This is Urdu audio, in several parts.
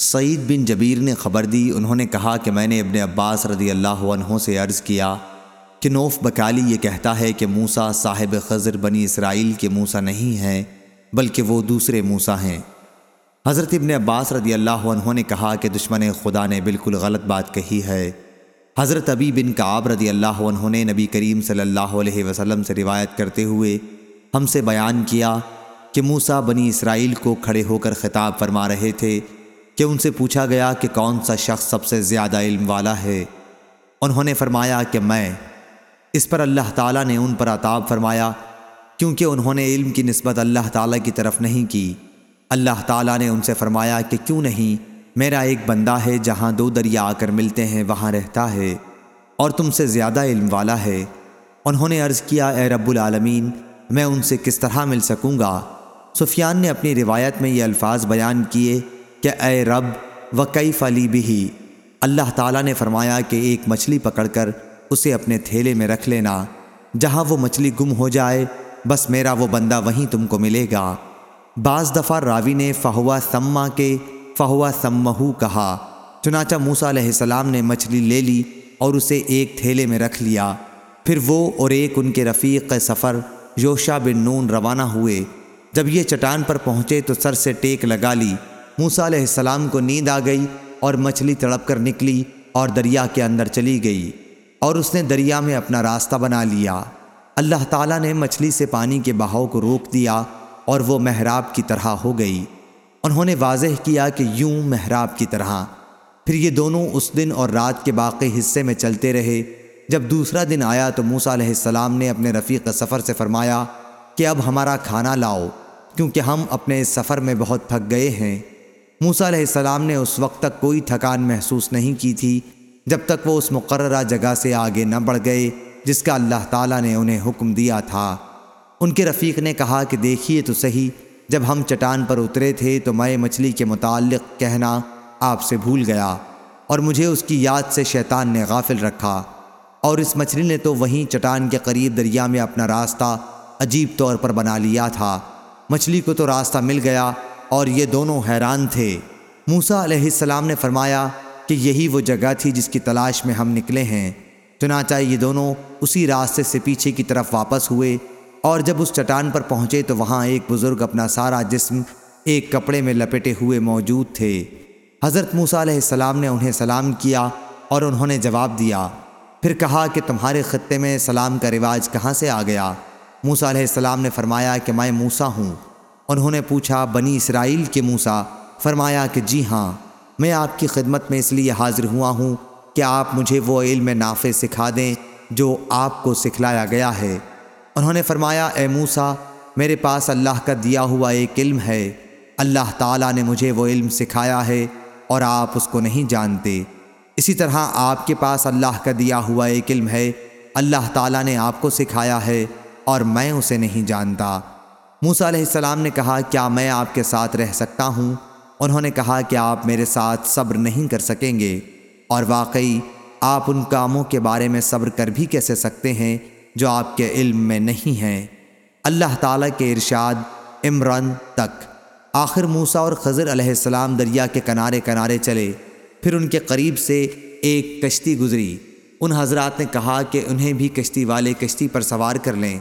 سعید بن جبیر نے خبر دی، انہوں نے کہا کہ میں نے ابن عباس رضی اللہ عنہ سے عرض کیا کہ نوف بکالی یہ کہتا ہے کہ موسا صاحب خضر بنی اسرائیل کے موسا نہیں ہیں، بلکہ وہ دوسرے موسا ہیں۔ حضرت ابن عباس رضی اللہ عنہ نے کہا کہ دشمن خدا نے بالکل غلط بات کہی ہے۔ حضرت ابی بن کعب رضی اللہ عنہ نے نبی کریم صلی اللہ علیہ وسلم سے روایت کرتے ہوئے ہم سے بیان کیا کہ موسا بنی اسرائیل کو کھڑے ہو کر خطاب فرما رہے تھے۔ کہ ان سے پوچھا گیا کہ کون سا شخص سب سے زیادہ علم والا ہے۔ انہوں نے فرمایا کہ میں۔ اس پر اللہ تعالیٰ نے ان پر عطاب فرمایا، کیونکہ انہوں نے علم کی نسبت اللہ تعالیٰ کی طرف نہیں کی۔ اللہ تعالیٰ نے ان سے فرمایا کہ کیوں نہیں؟ میرا ایک بندہ ہے جہاں دو دریا آ کر ملتے ہیں، وہاں رہتا ہے۔ اور تم سے زیادہ علم والا ہے۔ انہوں نے عرض کیا، اے رب العالمین، میں ان سے کس طرح مل سکوں گا؟ سفیان نے اپنی روایت میں یہ الفاظ بیان کیے۔ کہ اے رب و کئی فلی بھی اللہ تعالیٰ نے فرمایا کہ ایک مچھلی پکڑ کر اسے اپنے تھیلے میں رکھ لینا۔ جہاں وہ مچھلی گم ہو جائے، بس میرا وہ بندہ وہیں تم کو ملے گا۔ بعض دفعہ راوی نے فہوا سما کے فہوا سمہو کہا۔ چنانچہ موسا علیہ السلام نے مچھلی لے لی اور اسے ایک تھیلے میں رکھ لیا۔ پھر وہ اور ایک ان کے رفیق سفر یوشا بن نون روانہ ہوئے۔ جب یہ چٹان پر پہنچے تو سر سے ٹیک لگا لی۔ موسا علیہ السلام کو نیند آ گئی اور مچھلی تڑپ کر نکلی اور دریا کے اندر چلی گئی اور اس نے دریا میں اپنا راستہ بنا لیا۔ اللہ تعالیٰ نے مچھلی سے پانی کے بہاؤ کو روک دیا اور وہ محراب کی طرح ہو گئی۔ انہوں نے واضح کیا کہ یوں محراب کی طرح۔ پھر یہ دونوں اس دن اور رات کے باقی حصے میں چلتے رہے۔ جب دوسرا دن آیا تو موسا علیہ السلام نے اپنے رفیق سفر سے فرمایا کہ اب ہمارا کھانا لاؤ، کیونکہ ہم اپنے اس سفر میں بہت تھک گئے ہیں۔ موسیٰ علیہ السلام نے اس وقت تک کوئی تھکان محسوس نہیں کی تھی، جب تک وہ اس مقررہ جگہ سے آگے نہ بڑھ گئے، جس کا اللہ تعالیٰ نے انہیں حکم دیا تھا۔ ان کے رفیق نے کہا کہ دیکھیے تو صحیح، جب ہم چٹان پر اترے تھے تو میں مچھلی کے متعلق کہنا آپ سے بھول گیا، اور مجھے اس کی یاد سے شیطان نے غافل رکھا۔ اور اس مچھلی نے تو وہیں چٹان کے قریب دریا میں اپنا راستہ عجیب طور پر بنا لیا تھا۔ مچھلی کو تو راستہ مل گیا اور یہ دونوں حیران تھے۔ موسا علیہ السلام نے فرمایا کہ یہی وہ جگہ تھی جس کی تلاش میں ہم نکلے ہیں۔ چنانچہ یہ دونوں اسی راستے سے پیچھے کی طرف واپس ہوئے اور جب اس چٹان پر پہنچے تو وہاں ایک بزرگ اپنا سارا جسم ایک کپڑے میں لپٹے ہوئے موجود تھے۔ حضرت موسیٰ علیہ السلام نے انہیں سلام کیا اور انہوں نے جواب دیا، پھر کہا کہ تمہارے خطے میں سلام کا رواج کہاں سے آ گیا؟ موسیٰ علیہ السلام نے فرمایا کہ میں موسا ہوں۔ انہوں نے پوچھا، بنی اسرائیل کے موسا فرمایا کہ جی ہاں میں آپ کی خدمت میں اس لیے حاضر ہوا ہوں کہ آپ مجھے وہ علم نافع سکھا دیں جو آپ کو سکھلایا گیا ہے۔ انہوں نے فرمایا، اے موسا میرے پاس اللہ کا دیا ہوا ایک علم ہے۔ اللہ تعالیٰ نے مجھے وہ علم سکھایا ہے اور آپ اس کو نہیں جانتے۔ اسی طرح آپ کے پاس اللہ کا دیا ہوا ایک علم ہے۔ اللہ تعالیٰ نے آپ کو سکھایا ہے اور میں اسے نہیں جانتا۔ موسیٰ علیہ السلام نے کہا، کیا میں آپ کے ساتھ رہ سکتا ہوں؟ انہوں نے کہا کہ آپ میرے ساتھ صبر نہیں کر سکیں گے۔ اور واقعی، آپ ان کاموں کے بارے میں صبر کر بھی کیسے سکتے ہیں جو آپ کے علم میں نہیں ہیں؟ اللہ تعالیٰ کے ارشاد عمران تک۔ آخر موسیٰ اور خضر علیہ السلام دریا کے کنارے کنارے چلے۔ پھر ان کے قریب سے ایک کشتی گزری۔ ان حضرات نے کہا کہ انہیں بھی کشتی والے کشتی پر سوار کر لیں۔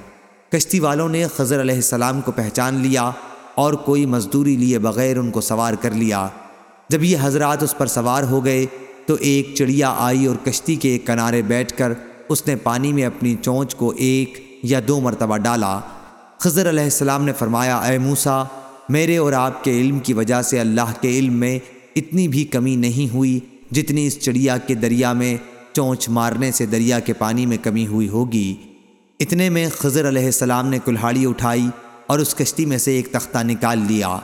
کشتی والوں نے خضر علیہ السلام کو پہچان لیا اور کوئی مزدوری لیے بغیر ان کو سوار کر لیا۔ جب یہ حضرات اس پر سوار ہو گئے تو ایک چڑیا آئی اور کشتی کے ایک کنارے بیٹھ کر اس نے پانی میں اپنی چونچ کو ایک یا دو مرتبہ ڈالا۔ خضر علیہ السلام نے فرمایا، اے موسا میرے اور آپ کے علم کی وجہ سے اللہ کے علم میں اتنی بھی کمی نہیں ہوئی جتنی اس چڑیا کے دریا میں چونچ مارنے سے دریا کے پانی میں کمی ہوئی ہوگی۔ اتنے میں خضر علیہ السلام نے کلہاڑی اٹھائی اور اس کشتی میں سے ایک تختہ نکال لیا۔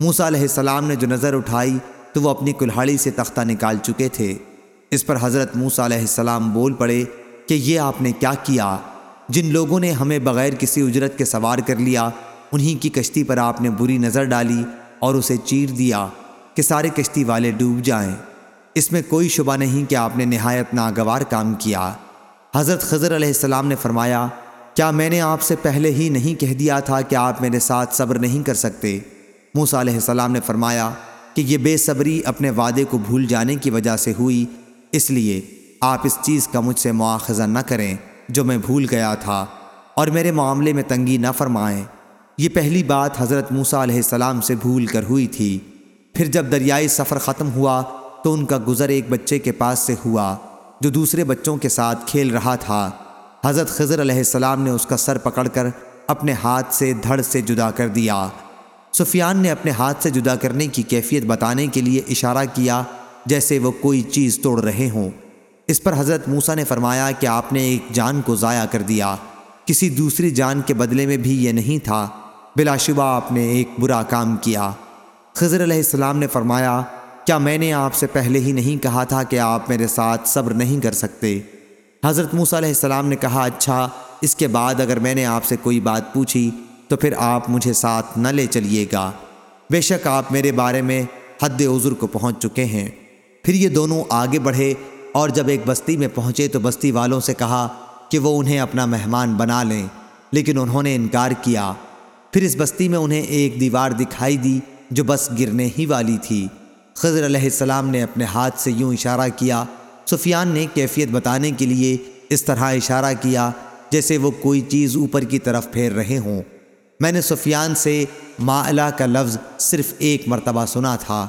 موسا علیہ السلام نے جو نظر اٹھائی تو وہ اپنی کلہاڑی سے تختہ نکال چکے تھے۔ اس پر حضرت موسا علیہ السلام بول پڑے کہ یہ آپ نے کیا کیا؟ جن لوگوں نے ہمیں بغیر کسی اجرت کے سوار کر لیا، انہی کی کشتی پر آپ نے بری نظر ڈالی اور اسے چیر دیا کہ سارے کشتی والے ڈوب جائیں۔ اس میں کوئی شبہ نہیں کہ آپ نے نہایت ناگوار کام کیا۔ حضرت خضر علیہ السلام نے فرمایا، کیا میں نے آپ سے پہلے ہی نہیں کہہ دیا تھا کہ آپ میرے ساتھ صبر نہیں کر سکتے؟ موسیٰ علیہ السلام نے فرمایا کہ یہ بے صبری اپنے وعدے کو بھول جانے کی وجہ سے ہوئی، اس لیے آپ اس چیز کا مجھ سے مواخذہ نہ کریں جو میں بھول گیا تھا، اور میرے معاملے میں تنگی نہ فرمائیں۔ یہ پہلی بات حضرت موسیٰ علیہ السلام سے بھول کر ہوئی تھی۔ پھر جب دریائی سفر ختم ہوا تو ان کا گزر ایک بچے کے پاس سے ہوا۔ جو دوسرے بچوں کے ساتھ کھیل رہا تھا۔ حضرت خضر علیہ السلام نے اس کا سر پکڑ کر اپنے ہاتھ سے دھڑ سے جدا کر دیا۔ سفیان نے اپنے ہاتھ سے جدا کرنے کی کیفیت بتانے کے لیے اشارہ کیا جیسے وہ کوئی چیز توڑ رہے ہوں۔ اس پر حضرت موسیٰ نے فرمایا کہ آپ نے ایک جان کو ضائع کر دیا۔ کسی دوسری جان کے بدلے میں بھی یہ نہیں تھا۔ بلا شبہ آپ نے ایک برا کام کیا۔ خضر علیہ السلام نے فرمایا کیا میں نے آپ سے پہلے ہی نہیں کہا تھا کہ آپ میرے ساتھ صبر نہیں کر سکتے؟ حضرت موسیٰ علیہ السلام نے کہا اچھا اس کے بعد اگر میں نے آپ سے کوئی بات پوچھی تو پھر آپ مجھے ساتھ نہ لے چلیے گا۔ بے شک آپ میرے بارے میں حد عذر کو پہنچ چکے ہیں۔ پھر یہ دونوں آگے بڑھے اور جب ایک بستی میں پہنچے تو بستی والوں سے کہا کہ وہ انہیں اپنا مہمان بنا لیں، لیکن انہوں نے انکار کیا۔ پھر اس بستی میں انہیں ایک دیوار دکھائی دی جو بس گرنے ہی والی تھی۔ خضر علیہ السلام نے اپنے ہاتھ سے یوں اشارہ کیا، سفیان نے کیفیت بتانے کے لیے اس طرح اشارہ کیا جیسے وہ کوئی چیز اوپر کی طرف پھیر رہے ہوں۔ میں نے سفیان سے مالا کا لفظ صرف ایک مرتبہ سنا تھا۔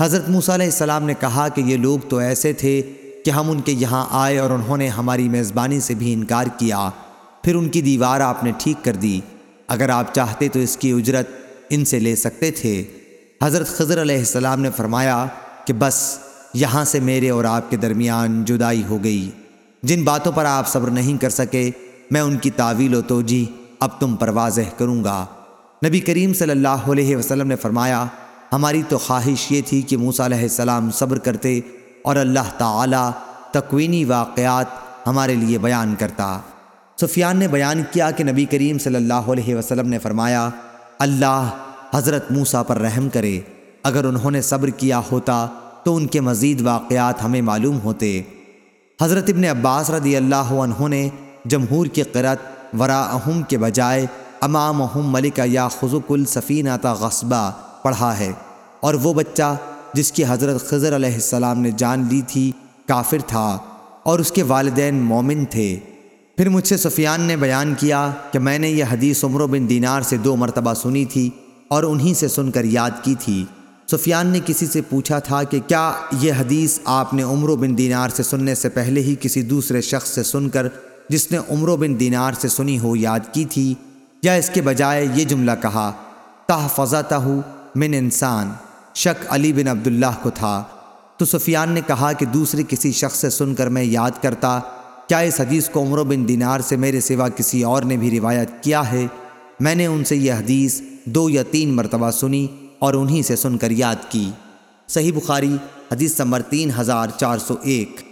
حضرت موسیٰ علیہ السلام نے کہا کہ یہ لوگ تو ایسے تھے کہ ہم ان کے یہاں آئے اور انہوں نے ہماری میزبانی سے بھی انکار کیا۔ پھر ان کی دیوار آپ نے ٹھیک کر دی۔ اگر آپ چاہتے تو اس کی اجرت ان سے لے سکتے تھے۔ حضرت خضر علیہ السلام نے فرمایا کہ بس یہاں سے میرے اور آپ کے درمیان جدائی ہو گئی۔ جن باتوں پر آپ صبر نہیں کر سکے، میں ان کی تعویل و توجی اب تم پر واضح کروں گا۔ نبی کریم صلی اللہ علیہ وسلم نے فرمایا، ہماری تو خواہش یہ تھی کہ موسیٰ علیہ السلام صبر کرتے اور اللہ تعالی تکوینی واقعات ہمارے لیے بیان کرتا۔ سفیان نے بیان کیا کہ نبی کریم صلی اللہ علیہ وسلم نے فرمایا، اللہ حضرت موسیٰ پر رحم کرے۔ اگر انہوں نے صبر کیا ہوتا تو ان کے مزید واقعات ہمیں معلوم ہوتے۔ حضرت ابن عباس رضی اللہ عنہ نے جمہور کی قرت وراءہم کے بجائے امامہم ملکہ یا خزق السفینہ تا غصبہ پڑھا ہے۔ اور وہ بچہ جس کی حضرت خضر علیہ السلام نے جان لی تھی کافر تھا اور اس کے والدین مومن تھے۔ پھر مجھ سے سفیان نے بیان کیا کہ میں نے یہ حدیث عمر بن دینار سے دو مرتبہ سنی تھی۔ اور انہی سے سن کر یاد کی تھی۔ سفیان نے کسی سے پوچھا تھا کہ کیا یہ حدیث آپ نے عمر بن دینار سے سننے سے پہلے ہی کسی دوسرے شخص سے سن کر جس نے عمر بن دینار سے سنی ہو یاد کی تھی یا اس کے بجائے یہ جملہ کہا تحفظہ من انسان شک علی بن عبداللہ کو تھا۔ تو سفیان نے کہا کہ دوسرے کسی شخص سے سن کر میں یاد کرتا، کیا اس حدیث کو عمر بن دینار سے میرے سوا کسی اور نے بھی روایت کیا ہے؟ میں نے ان سے یہ حدیث دو یا تین مرتبہ سنی اور انہی سے سن کر یاد کی۔ صحیح بخاری حدیث نمبر تین ہزار چار سو ایک۔